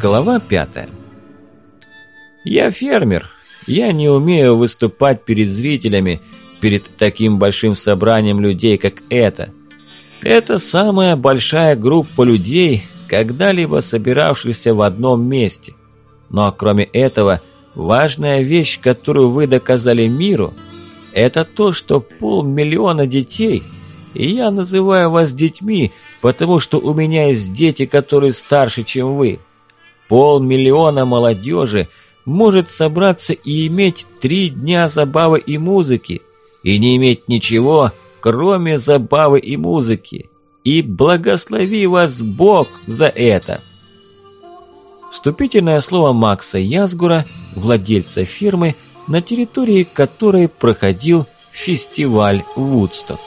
Глава пятая. Я фермер. Я не умею выступать перед зрителями, перед таким большим собранием людей, как это. Это самая большая группа людей, когда-либо собиравшихся в одном месте. Но кроме этого, важная вещь, которую вы доказали миру, это то, что полмиллиона детей, и я называю вас детьми, потому что у меня есть дети, которые старше, чем вы. Полмиллиона молодежи может собраться и иметь три дня забавы и музыки, и не иметь ничего, кроме забавы и музыки. И благослови вас Бог за это. Вступительное слово Макса Язгура, владельца фирмы, на территории которой проходил фестиваль Вудсток.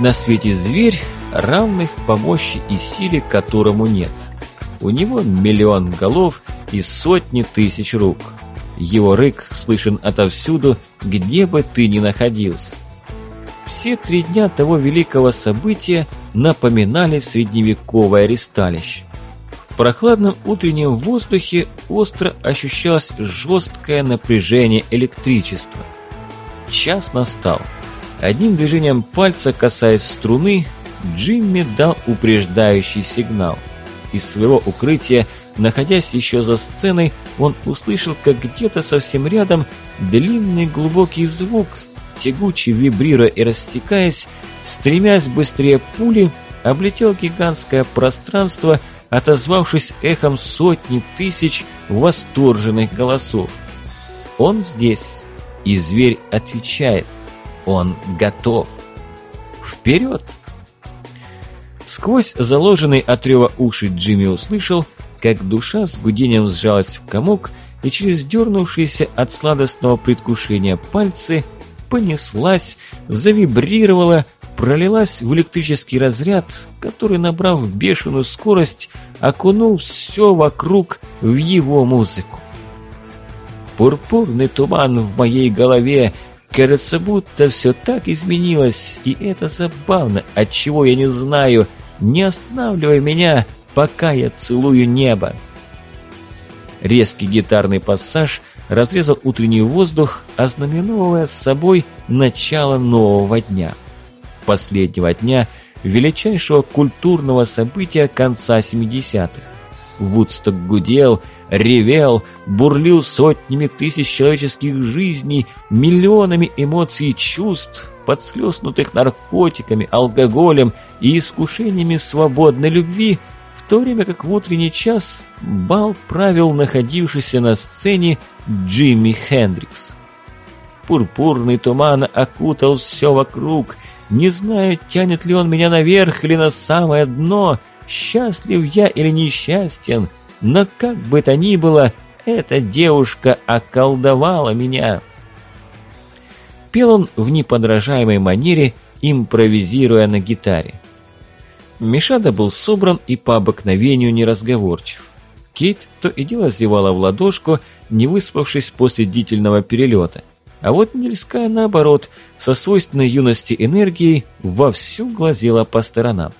На свете зверь, равных по мощи и силе которому нет. У него миллион голов и сотни тысяч рук. Его рык слышен отовсюду, где бы ты ни находился. Все три дня того великого события напоминали средневековое ресталище. В прохладном утреннем воздухе остро ощущалось жесткое напряжение электричества. Час настал. Одним движением пальца, касаясь струны, Джимми дал упреждающий сигнал. Из своего укрытия, находясь еще за сценой, он услышал, как где-то совсем рядом длинный глубокий звук, тягучий вибрируя и растекаясь, стремясь быстрее пули, облетел гигантское пространство, отозвавшись эхом сотни тысяч восторженных голосов. Он здесь, и зверь отвечает – он готов. Вперед! Сквозь заложенный от рева уши Джимми услышал, как душа с гудением сжалась в комок и через дернувшиеся от сладостного предвкушения пальцы понеслась, завибрировала, пролилась в электрический разряд, который, набрав бешеную скорость, окунул все вокруг в его музыку. Пурпурный туман в моей голове Кажется, будто все так изменилось, и это забавно, от чего я не знаю. Не останавливай меня, пока я целую небо. Резкий гитарный пассаж разрезал утренний воздух, ознаменовывая с собой начало нового дня. Последнего дня величайшего культурного события конца 70-х. Вудсток гудел, ревел, бурлил сотнями тысяч человеческих жизней, миллионами эмоций и чувств, подслеснутых наркотиками, алкоголем и искушениями свободной любви, в то время как в утренний час бал правил находившийся на сцене Джимми Хендрикс. Пурпурный туман окутал все вокруг, не знаю, тянет ли он меня наверх или на самое дно, счастлив я или несчастен — но как бы то ни было, эта девушка околдовала меня. Пел он в неподражаемой манере, импровизируя на гитаре. Мишада был собран и по обыкновению неразговорчив. Кейт то и дело зевала в ладошку, не выспавшись после длительного перелета. А вот Нильская, наоборот, со свойственной юности энергией, вовсю глазела по сторонам.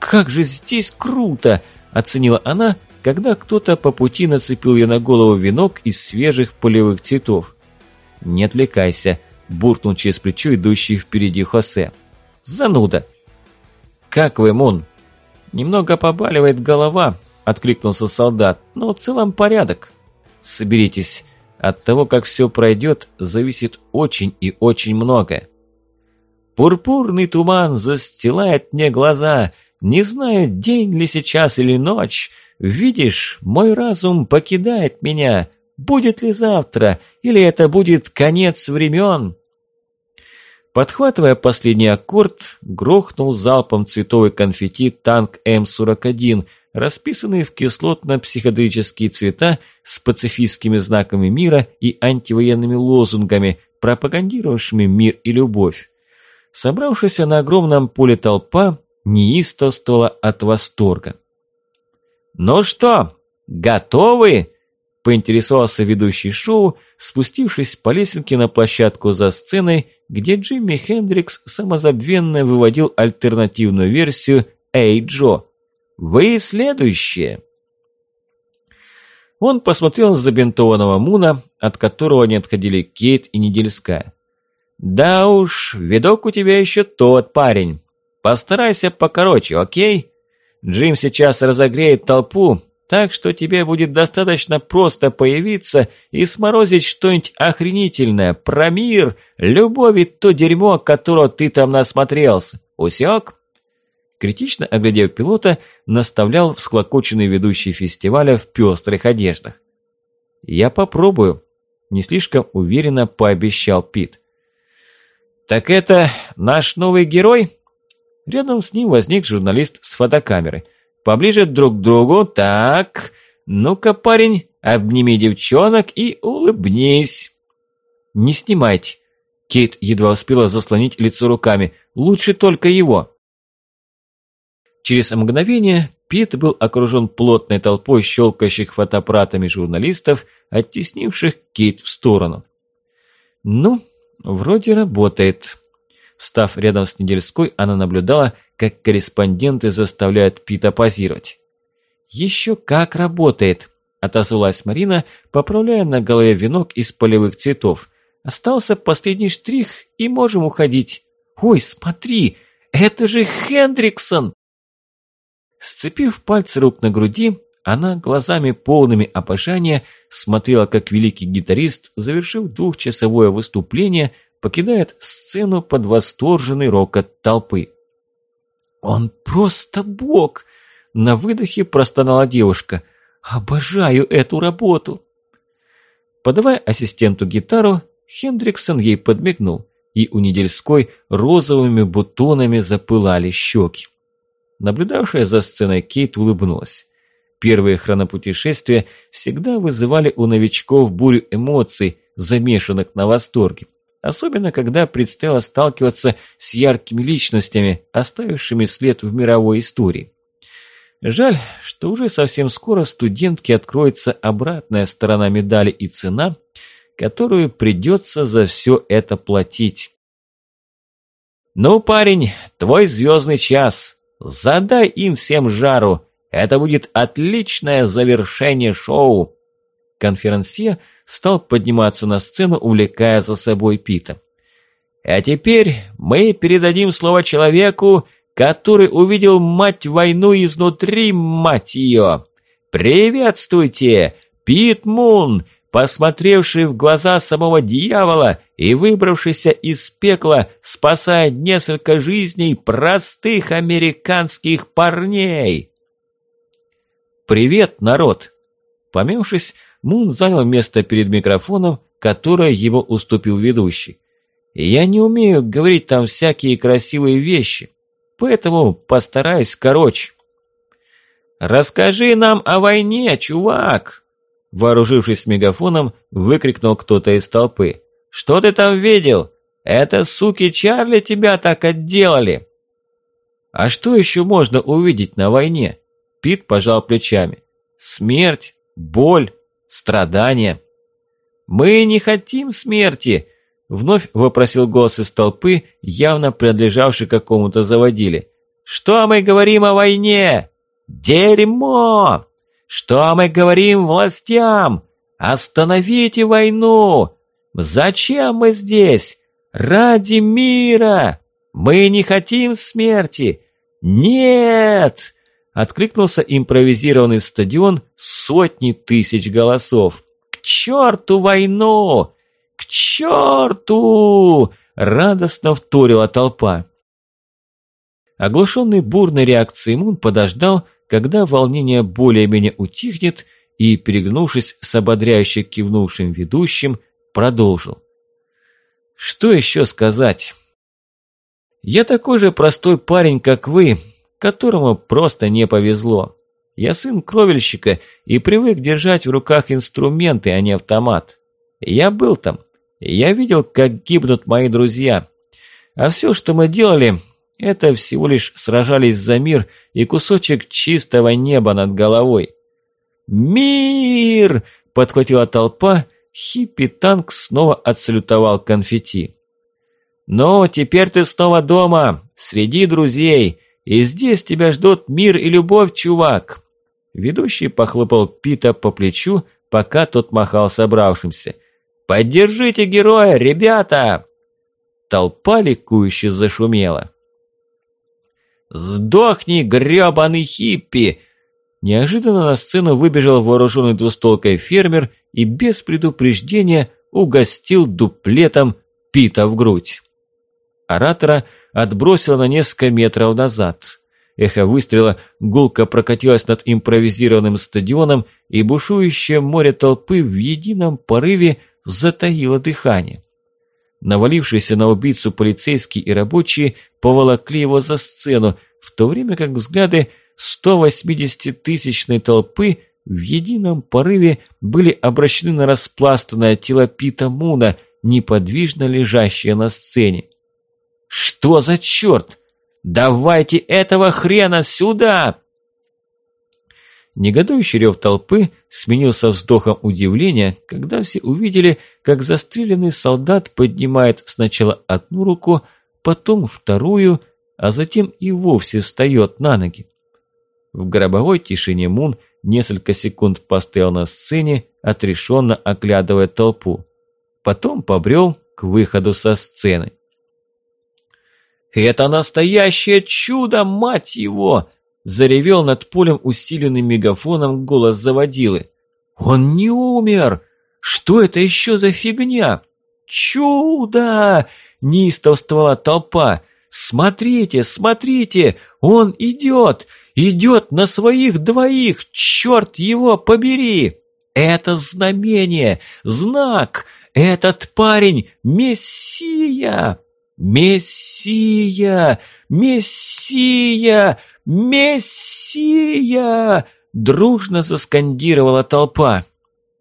«Как же здесь круто!» – оценила она, когда кто-то по пути нацепил ей на голову венок из свежих полевых цветов. «Не отвлекайся», – буркнул через плечо идущий впереди Хосе. «Зануда!» «Как вы, Мун?» «Немного побаливает голова», – откликнулся солдат, – «но в целом порядок». «Соберитесь. От того, как все пройдет, зависит очень и очень многое». Пурпурный туман застилает мне глаза. Не знаю, день ли сейчас или ночь, Видишь, мой разум покидает меня. Будет ли завтра, или это будет конец времен? Подхватывая последний аккорд, грохнул залпом цветовый конфетти танк М-41, расписанный в кислотно-психоделические цвета с пацифистскими знаками мира и антивоенными лозунгами, пропагандировавшими мир и любовь. Собравшаяся на огромном поле толпа неистовствовала от восторга. «Ну что, готовы?» – поинтересовался ведущий шоу, спустившись по лесенке на площадку за сценой, где Джимми Хендрикс самозабвенно выводил альтернативную версию «Эй, Джо!» «Вы следующие!» Он посмотрел на забинтованного Муна, от которого не отходили Кейт и Недельская. «Да уж, видок у тебя еще тот парень. Постарайся покороче, окей? Джим сейчас разогреет толпу, так что тебе будет достаточно просто появиться и сморозить что-нибудь охренительное про мир, любовь и то дерьмо, которого ты там насмотрелся. Усек?» Критично оглядев пилота, наставлял всклокоченный ведущий фестиваля в пестрых одеждах. «Я попробую», – не слишком уверенно пообещал Пит. «Так это наш новый герой?» Рядом с ним возник журналист с фотокамерой – Поближе друг к другу. Так. Ну-ка, парень, обними девчонок и улыбнись. Не снимайте. Кейт едва успела заслонить лицо руками. Лучше только его. Через мгновение Пит был окружен плотной толпой щелкающих фотоаппаратами журналистов, оттеснивших Кейт в сторону. «Ну, вроде работает». Встав рядом с Недельской, она наблюдала, как корреспонденты заставляют Пита позировать. «Еще как работает!» – отозвалась Марина, поправляя на голове венок из полевых цветов. «Остался последний штрих, и можем уходить. Ой, смотри, это же Хендриксон!» Сцепив пальцы рук на груди, она глазами полными обожания смотрела, как великий гитарист, завершив двухчасовое выступление, покидает сцену под восторженный рокот толпы. «Он просто бог!» На выдохе простонала девушка. «Обожаю эту работу!» Подавая ассистенту гитару, Хендриксон ей подмигнул, и у Недельской розовыми бутонами запылали щеки. Наблюдавшая за сценой Кейт улыбнулась. Первые хронопутешествия всегда вызывали у новичков бурю эмоций, замешанных на восторге. Особенно, когда предстояло сталкиваться с яркими личностями, оставившими след в мировой истории. Жаль, что уже совсем скоро студентке откроется обратная сторона медали и цена, которую придется за все это платить. «Ну, парень, твой звездный час. Задай им всем жару. Это будет отличное завершение шоу». Конферансье стал подниматься на сцену, увлекая за собой Пита. «А теперь мы передадим слово человеку, который увидел мать войну изнутри, мать ее! Приветствуйте, Пит Мун, посмотревший в глаза самого дьявола и выбравшийся из пекла, спасая несколько жизней простых американских парней!» «Привет, народ!» Помявшись, Мун занял место перед микрофоном, которое его уступил ведущий. Я не умею говорить там всякие красивые вещи, поэтому постараюсь короче. «Расскажи нам о войне, чувак!» Вооружившись мегафоном, выкрикнул кто-то из толпы. «Что ты там видел? Это суки Чарли тебя так отделали!» «А что еще можно увидеть на войне?» Пит пожал плечами. «Смерть, боль, страдания. «Мы не хотим смерти!» Вновь вопросил голос из толпы, явно принадлежавший какому-то заводиле. «Что мы говорим о войне? Дерьмо! Что мы говорим властям? Остановите войну! Зачем мы здесь? Ради мира! Мы не хотим смерти! Нет!» Откликнулся импровизированный стадион сотни тысяч голосов. «К черту войну! К черту!» Радостно вторила толпа. Оглушенный бурной реакцией Мун подождал, когда волнение более-менее утихнет, и, перегнувшись с ободряюще кивнувшим ведущим, продолжил. Что еще сказать? Я такой же простой парень, как вы, которому просто не повезло. Я сын кровельщика и привык держать в руках инструменты, а не автомат. Я был там. Я видел, как гибнут мои друзья. А все, что мы делали, это всего лишь сражались за мир и кусочек чистого неба над головой. «Мир!» – подхватила толпа, хиппи-танк снова отсалютовал конфетти. «Ну, теперь ты снова дома, среди друзей, и здесь тебя ждут мир и любовь, чувак!» Ведущий похлопал Пита по плечу, пока тот махал собравшимся. «Поддержите героя, ребята!» Толпа ликующе зашумела. «Сдохни, грёбаный хиппи!» Неожиданно на сцену выбежал вооруженный двустолкой фермер и без предупреждения угостил дуплетом Пита в грудь. Оратора отбросило на несколько метров назад. Эхо выстрела гулко прокатилось над импровизированным стадионом, и бушующее море толпы в едином порыве затаило дыхание. Навалившиеся на убийцу полицейские и рабочие поволокли его за сцену, в то время как взгляды 180-тысячной толпы в едином порыве были обращены на распластанное тело Пита Муна, неподвижно лежащее на сцене. «Что за черт? Давайте этого хрена сюда!» Негодующий рев толпы сменился вздохом удивления, когда все увидели, как застреленный солдат поднимает сначала одну руку, потом вторую, а затем и вовсе встает на ноги. В гробовой тишине Мун несколько секунд постоял на сцене, отрешенно оглядывая толпу. Потом побрел к выходу со сцены. «Это настоящее чудо, мать его!» Заревел над полем усиленным мегафоном голос заводилы. «Он не умер! Что это еще за фигня?» «Чудо!» – неистовствовала толпа. «Смотрите, смотрите! Он идет! Идет на своих двоих! Черт его побери! Это знамение! Знак! Этот парень – Мессия!» «Мессия! Мессия! Мессия!» Дружно заскандировала толпа.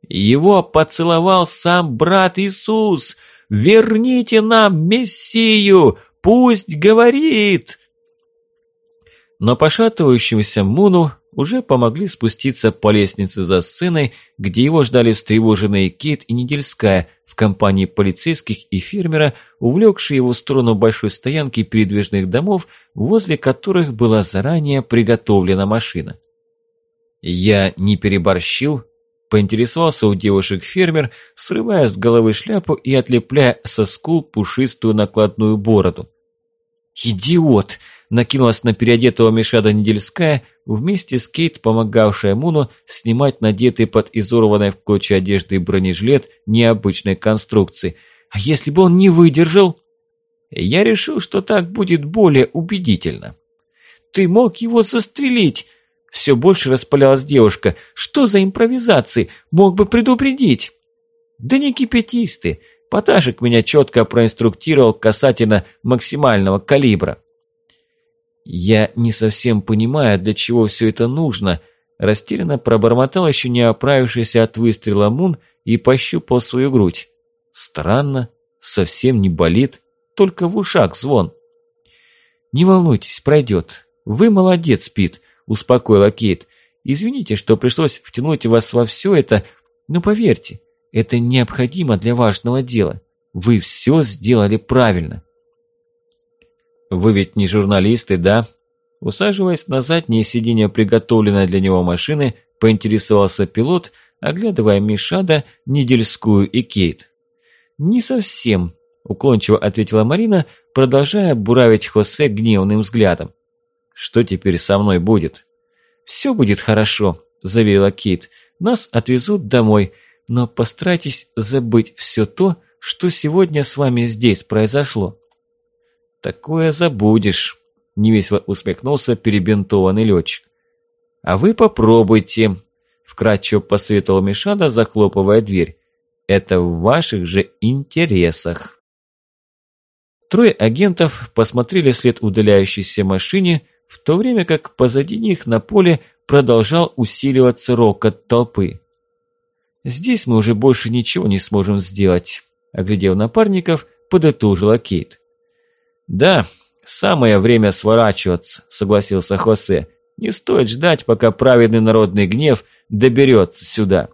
Его поцеловал сам брат Иисус. «Верните нам Мессию! Пусть говорит!» Но пошатывающемуся Муну уже помогли спуститься по лестнице за сценой, где его ждали встревоженные Кейт и Недельская в компании полицейских и фермера, увлекшие его в сторону большой стоянки передвижных домов, возле которых была заранее приготовлена машина. «Я не переборщил?» – поинтересовался у девушек фермер, срывая с головы шляпу и отлепляя со скул пушистую накладную бороду. «Идиот!» накинулась на переодетого Мишада Недельская, вместе с Кейт, помогавшая Муну снимать надетый под изорванной в клочья одежды бронежилет необычной конструкции. А если бы он не выдержал? Я решил, что так будет более убедительно. Ты мог его застрелить! Все больше распалялась девушка. Что за импровизации? Мог бы предупредить. Да не кипятисты. Поташек меня четко проинструктировал касательно максимального калибра. «Я не совсем понимаю, для чего все это нужно», растерянно пробормотал еще не оправившийся от выстрела Мун и пощупал свою грудь. «Странно, совсем не болит, только в ушах звон». «Не волнуйтесь, пройдет. Вы молодец, Пит», – успокоила Кейт. «Извините, что пришлось втянуть вас во все это, но поверьте, это необходимо для важного дела. Вы все сделали правильно». «Вы ведь не журналисты, да?» Усаживаясь на заднее сиденье приготовленной для него машины, поинтересовался пилот, оглядывая Мишада, Недельскую и Кейт. «Не совсем», – уклончиво ответила Марина, продолжая буравить Хосе гневным взглядом. «Что теперь со мной будет?» «Все будет хорошо», – заверила Кейт. «Нас отвезут домой, но постарайтесь забыть все то, что сегодня с вами здесь произошло». «Такое забудешь», – невесело усмехнулся перебинтованный летчик. «А вы попробуйте», – вкратчиво посоветовал Мишана, захлопывая дверь. «Это в ваших же интересах». Трое агентов посмотрели след удаляющейся машине, в то время как позади них на поле продолжал усиливаться рокот толпы. «Здесь мы уже больше ничего не сможем сделать», – оглядев напарников, подытожила Кейт. «Да, самое время сворачиваться», – согласился Хосе. «Не стоит ждать, пока праведный народный гнев доберется сюда».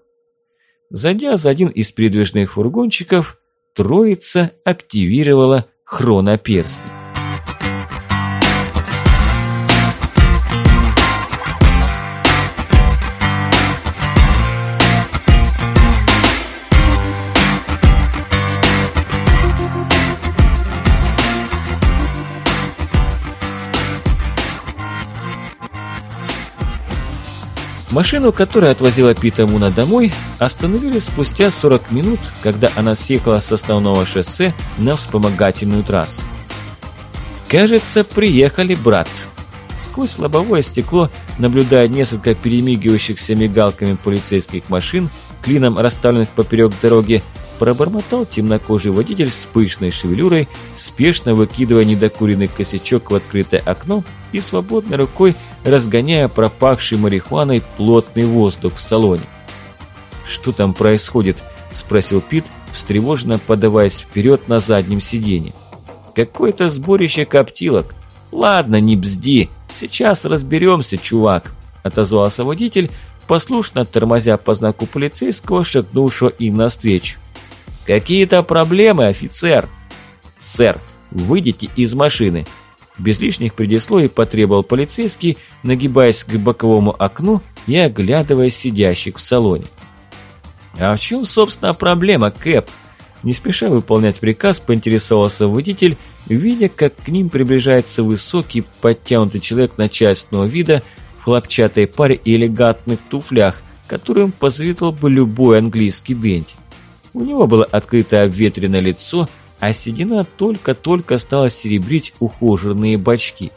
Зайдя за один из передвижных фургончиков, троица активировала хроноперстни. Машину, которая отвозила Пита Муна домой, остановили спустя 40 минут, когда она съехала с основного шоссе на вспомогательную трассу. «Кажется, приехали, брат». Сквозь лобовое стекло, наблюдая несколько перемигивающихся мигалками полицейских машин, клином расставленных поперек дороги, пробормотал темнокожий водитель с пышной шевелюрой, спешно выкидывая недокуренный косячок в открытое окно и свободной рукой разгоняя пропахший марихуаной плотный воздух в салоне. «Что там происходит?» – спросил Пит, встревоженно подаваясь вперед на заднем сиденье. «Какое-то сборище коптилок. Ладно, не бзди, сейчас разберемся, чувак», – отозвался водитель, послушно тормозя по знаку полицейского, шагнувшего им навстречу. «Какие-то проблемы, офицер!» «Сэр, выйдите из машины!» Без лишних предисловий потребовал полицейский, нагибаясь к боковому окну и оглядывая сидящих в салоне. «А в чем, собственно, проблема, Кэп?» Не спеша выполнять приказ, поинтересовался водитель, видя, как к ним приближается высокий, подтянутый человек начальственного вида в хлопчатой паре и элегантных туфлях, которым позавидовал бы любой английский денти. У него было открытое обветренное лицо, а седина только-только стала серебрить ухоженные бачки.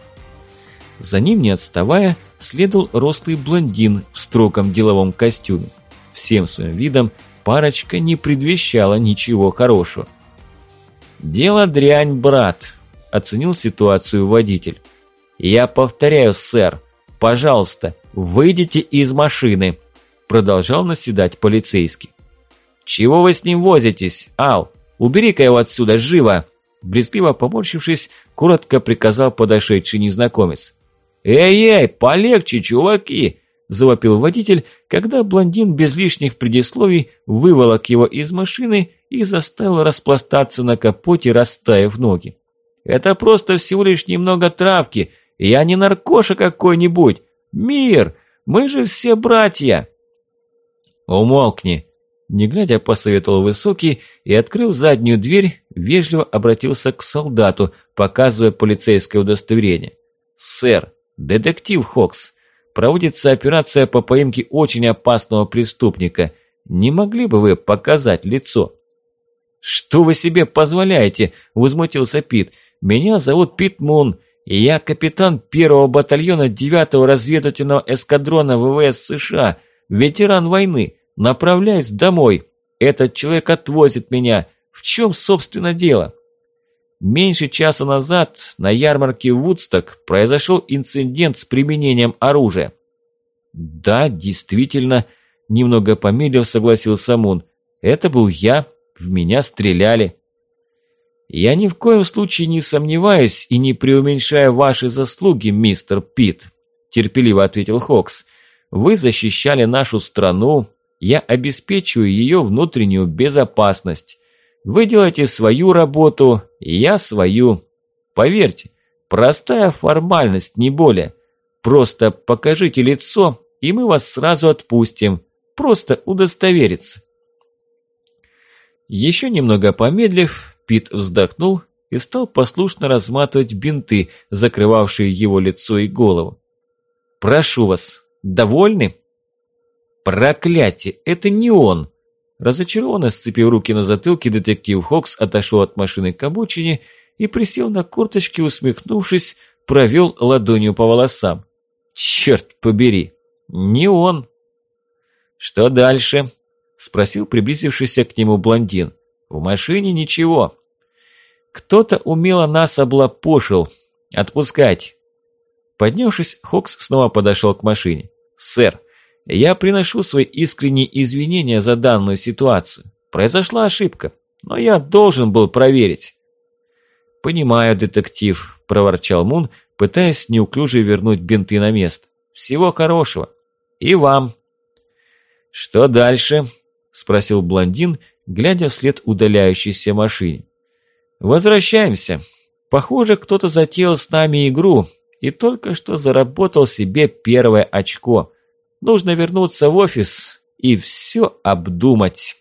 За ним, не отставая, следовал рослый блондин в строгом деловом костюме. Всем своим видом парочка не предвещала ничего хорошего. «Дело дрянь, брат», – оценил ситуацию водитель. «Я повторяю, сэр, пожалуйста, выйдите из машины», – продолжал наседать полицейский. «Чего вы с ним возитесь, Ал? Убери-ка его отсюда, живо!» Брезгливо поморщившись, коротко приказал подошедший незнакомец. «Эй-эй, полегче, чуваки!» – завопил водитель, когда блондин без лишних предисловий выволок его из машины и заставил распластаться на капоте, расставив ноги. «Это просто всего лишь немного травки, я не наркоша какой-нибудь. Мир, мы же все братья!» «Умолкни!» Не глядя, посоветовал Высокий и, открыв заднюю дверь, вежливо обратился к солдату, показывая полицейское удостоверение. «Сэр, детектив Хокс, проводится операция по поимке очень опасного преступника. Не могли бы вы показать лицо?» «Что вы себе позволяете?» – возмутился Пит. «Меня зовут Пит Мун, и я капитан первого батальона 9-го разведывательного эскадрона ВВС США, ветеран войны». Направляюсь домой. Этот человек отвозит меня. В чем, собственно, дело? Меньше часа назад на ярмарке Вудсток произошел инцидент с применением оружия. Да, действительно, немного помедлив согласился Мун. Это был я, в меня стреляли. Я ни в коем случае не сомневаюсь и не преуменьшаю ваши заслуги, мистер Пит, терпеливо ответил Хокс. Вы защищали нашу страну, я обеспечиваю ее внутреннюю безопасность. Вы делаете свою работу, я свою. Поверьте, простая формальность, не более. Просто покажите лицо, и мы вас сразу отпустим. Просто удостовериться. Еще немного помедлив, Пит вздохнул и стал послушно разматывать бинты, закрывавшие его лицо и голову. «Прошу вас, довольны?» Проклятие, это не он! Разочарованно сцепив руки на затылке, детектив Хокс отошел от машины к обочине и присел на корточки, усмехнувшись, провел ладонью по волосам. Черт побери, не он! Что дальше? Спросил приблизившийся к нему блондин. В машине ничего. Кто-то умело нас облапошил. Отпускать. Поднявшись, Хокс снова подошел к машине. «Сэр, я приношу свои искренние извинения за данную ситуацию. Произошла ошибка, но я должен был проверить». «Понимаю, детектив», – проворчал Мун, пытаясь неуклюже вернуть бинты на место. «Всего хорошего. И вам». «Что дальше?» – спросил блондин, глядя вслед удаляющейся машине. «Возвращаемся. Похоже, кто-то затеял с нами игру и только что заработал себе первое очко. Нужно вернуться в офис и все обдумать».